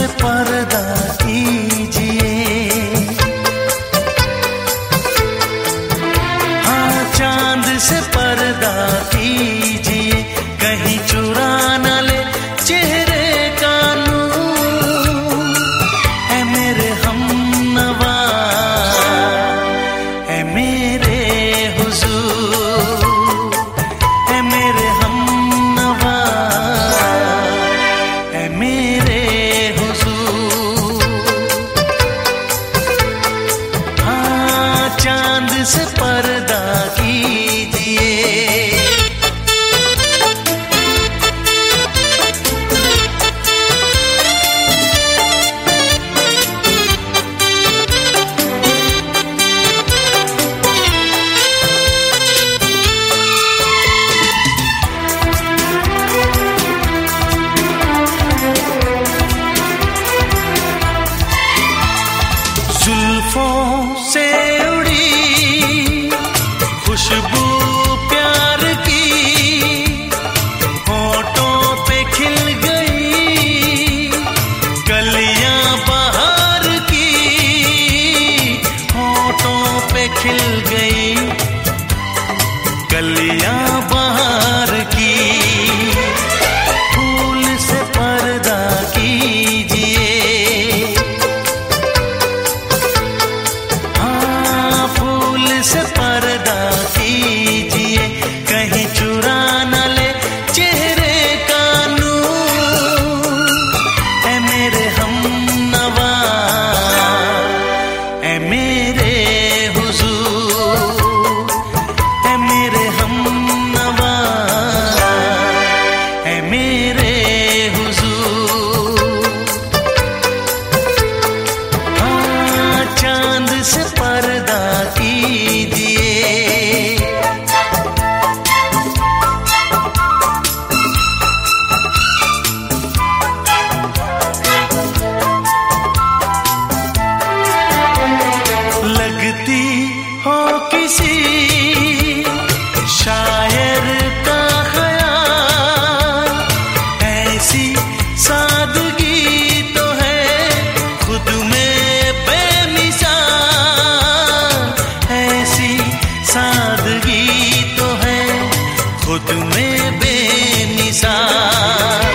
से पर ही तो है खुद में बेमिसाल।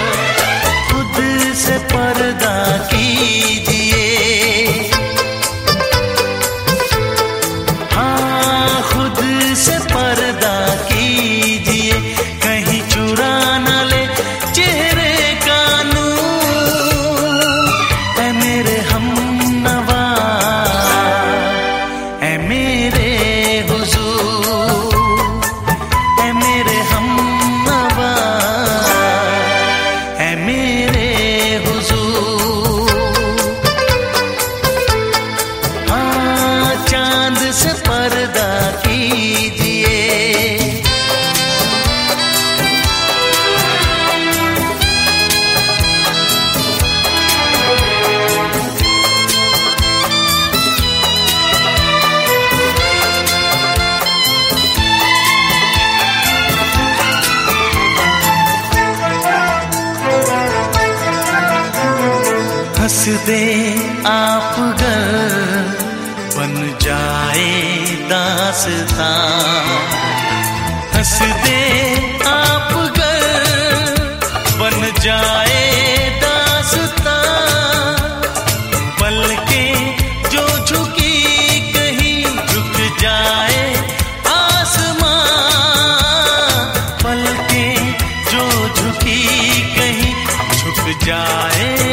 खुद से पर्दा की दे आप गल बन जाए दासता। हंस दे आप गल बन जाए दासता। पल के जो झुकी कहीं झुक जाए आसमां। पल के जो झुकी कहीं झुक जाए